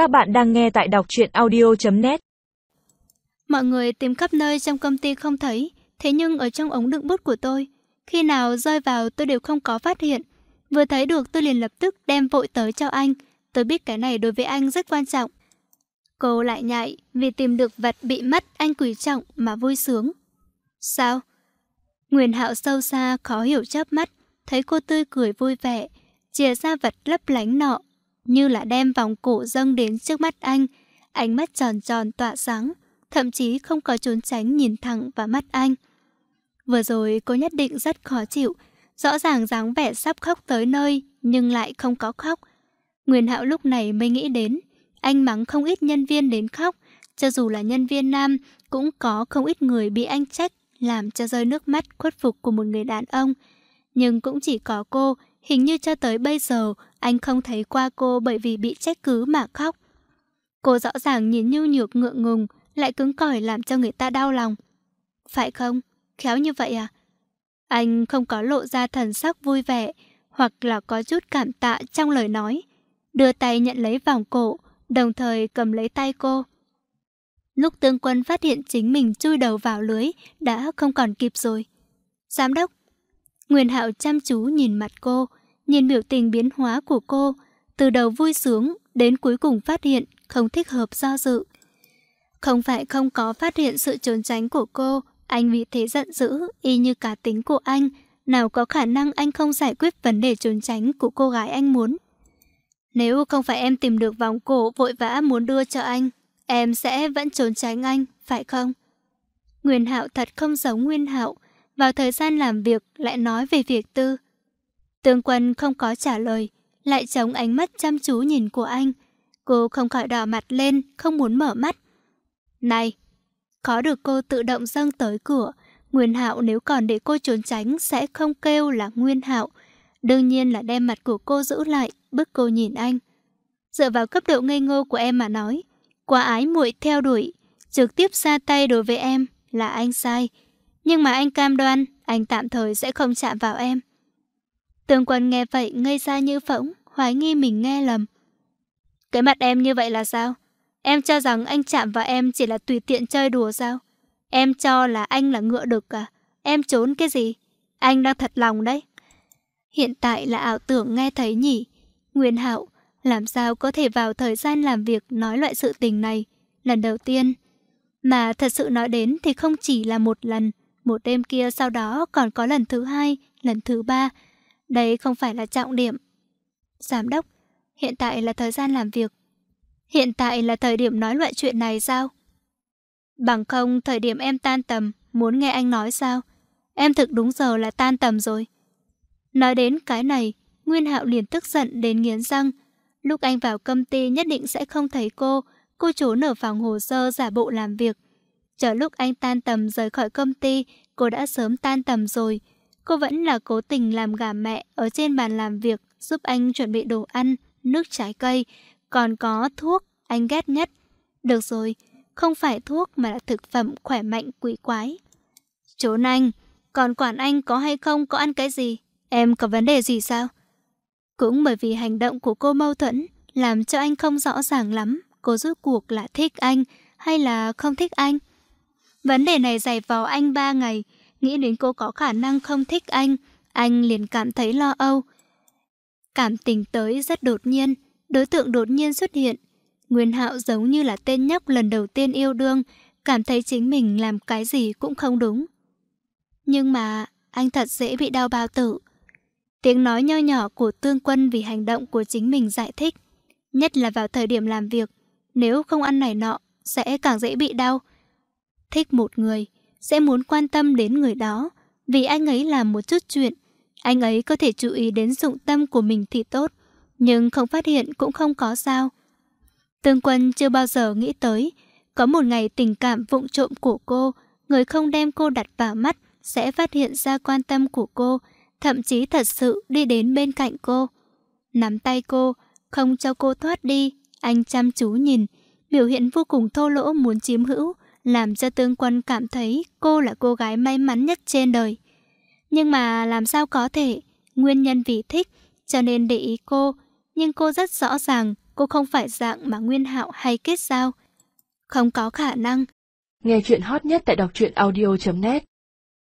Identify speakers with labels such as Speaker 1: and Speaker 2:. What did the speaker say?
Speaker 1: Các bạn đang nghe tại đọc truyện audio.net
Speaker 2: Mọi người tìm khắp nơi trong công ty không thấy, thế nhưng ở trong ống đựng bút của tôi, khi nào rơi vào tôi đều không có phát hiện. Vừa thấy được tôi liền lập tức đem vội tới cho anh. Tôi biết cái này đối với anh rất quan trọng. Cô lại nhạy vì tìm được vật bị mất anh quý trọng mà vui sướng. Sao? Nguyên Hạo sâu xa khó hiểu chớp mắt, thấy cô tươi cười vui vẻ, chia ra vật lấp lánh nọ, như là đem vòng cổ dâng đến trước mắt anh, ánh mắt tròn tròn tỏa sáng, thậm chí không có trốn tránh nhìn thẳng vào mắt anh. Vừa rồi cô nhất định rất khó chịu, rõ ràng dáng vẻ sắp khóc tới nơi nhưng lại không có khóc. Nguyên Hạo lúc này mới nghĩ đến, anh mắng không ít nhân viên đến khóc, cho dù là nhân viên nam cũng có không ít người bị anh trách làm cho rơi nước mắt khuất phục của một người đàn ông. Nhưng cũng chỉ có cô, hình như cho tới bây giờ anh không thấy qua cô bởi vì bị trách cứ mà khóc. Cô rõ ràng nhìn nhu nhược ngượng ngùng, lại cứng cỏi làm cho người ta đau lòng. Phải không? Khéo như vậy à? Anh không có lộ ra thần sắc vui vẻ, hoặc là có chút cảm tạ trong lời nói. Đưa tay nhận lấy vòng cổ, đồng thời cầm lấy tay cô. Lúc tương quân phát hiện chính mình chui đầu vào lưới, đã không còn kịp rồi. Giám đốc. Nguyên Hạo chăm chú nhìn mặt cô, nhìn biểu tình biến hóa của cô, từ đầu vui sướng đến cuối cùng phát hiện không thích hợp do dự. Không phải không có phát hiện sự trốn tránh của cô, anh vì thế giận dữ, y như cá tính của anh, nào có khả năng anh không giải quyết vấn đề trốn tránh của cô gái anh muốn. Nếu không phải em tìm được vòng cổ vội vã muốn đưa cho anh, em sẽ vẫn trốn tránh anh, phải không? Nguyên Hạo thật không giống Nguyên Hạo, vào thời gian làm việc lại nói về việc tư. Tương Quân không có trả lời, lại chống ánh mắt chăm chú nhìn của anh. Cô không khỏi đỏ mặt lên, không muốn mở mắt. Này, có được cô tự động dâng tới cửa, Nguyên Hạo nếu còn để cô trốn tránh sẽ không kêu là Nguyên Hạo. Đương nhiên là đem mặt của cô giữ lại, bức cô nhìn anh. Dựa vào cấp độ ngây ngô của em mà nói, quá ái muội theo đuổi, trực tiếp ra tay đối với em là anh sai. Nhưng mà anh cam đoan, anh tạm thời sẽ không chạm vào em. Tương quân nghe vậy ngây ra như phỗng, hoài nghi mình nghe lầm. Cái mặt em như vậy là sao? Em cho rằng anh chạm vào em chỉ là tùy tiện chơi đùa sao? Em cho là anh là ngựa đực à? Em trốn cái gì? Anh đang thật lòng đấy. Hiện tại là ảo tưởng nghe thấy nhỉ? Nguyên Hạo, làm sao có thể vào thời gian làm việc nói loại sự tình này? Lần đầu tiên. Mà thật sự nói đến thì không chỉ là một lần. Một đêm kia sau đó còn có lần thứ hai, lần thứ ba. Đây không phải là trọng điểm. Giám đốc, hiện tại là thời gian làm việc. Hiện tại là thời điểm nói loại chuyện này sao? Bằng không thời điểm em tan tầm, muốn nghe anh nói sao? Em thực đúng giờ là tan tầm rồi. Nói đến cái này, Nguyên Hạo liền tức giận đến nghiến răng. Lúc anh vào công ty nhất định sẽ không thấy cô, cô trốn ở phòng hồ sơ giả bộ làm việc. Chờ lúc anh tan tầm rời khỏi công ty, cô đã sớm tan tầm rồi. Cô vẫn là cố tình làm gà mẹ ở trên bàn làm việc, giúp anh chuẩn bị đồ ăn, nước trái cây, còn có thuốc anh ghét nhất. Được rồi, không phải thuốc mà là thực phẩm khỏe mạnh quỷ quái. Trốn anh, còn quản anh có hay không có ăn cái gì? Em có vấn đề gì sao? Cũng bởi vì hành động của cô mâu thuẫn, làm cho anh không rõ ràng lắm cô rốt cuộc là thích anh hay là không thích anh. Vấn đề này dày vào anh ba ngày, nghĩ đến cô có khả năng không thích anh, anh liền cảm thấy lo âu. Cảm tình tới rất đột nhiên, đối tượng đột nhiên xuất hiện. Nguyên Hạo giống như là tên nhóc lần đầu tiên yêu đương, cảm thấy chính mình làm cái gì cũng không đúng. Nhưng mà anh thật dễ bị đau bao tử. Tiếng nói nho nhỏ của tương quân vì hành động của chính mình giải thích. Nhất là vào thời điểm làm việc, nếu không ăn này nọ, sẽ càng dễ bị đau. Thích một người, sẽ muốn quan tâm đến người đó, vì anh ấy làm một chút chuyện. Anh ấy có thể chú ý đến dụng tâm của mình thì tốt, nhưng không phát hiện cũng không có sao. Tương Quân chưa bao giờ nghĩ tới, có một ngày tình cảm vụng trộm của cô, người không đem cô đặt vào mắt sẽ phát hiện ra quan tâm của cô, thậm chí thật sự đi đến bên cạnh cô. Nắm tay cô, không cho cô thoát đi, anh chăm chú nhìn, biểu hiện vô cùng thô lỗ muốn chiếm hữu, làm cho tương quân cảm thấy cô là cô gái may mắn nhất trên đời. Nhưng mà làm sao có thể, nguyên nhân vì thích, cho nên để ý cô, nhưng cô rất rõ ràng cô không phải dạng mà Nguyên Hạo hay kết giao. Không có khả năng.
Speaker 3: Nghe chuyện hot nhất tại đọc truyện audio.net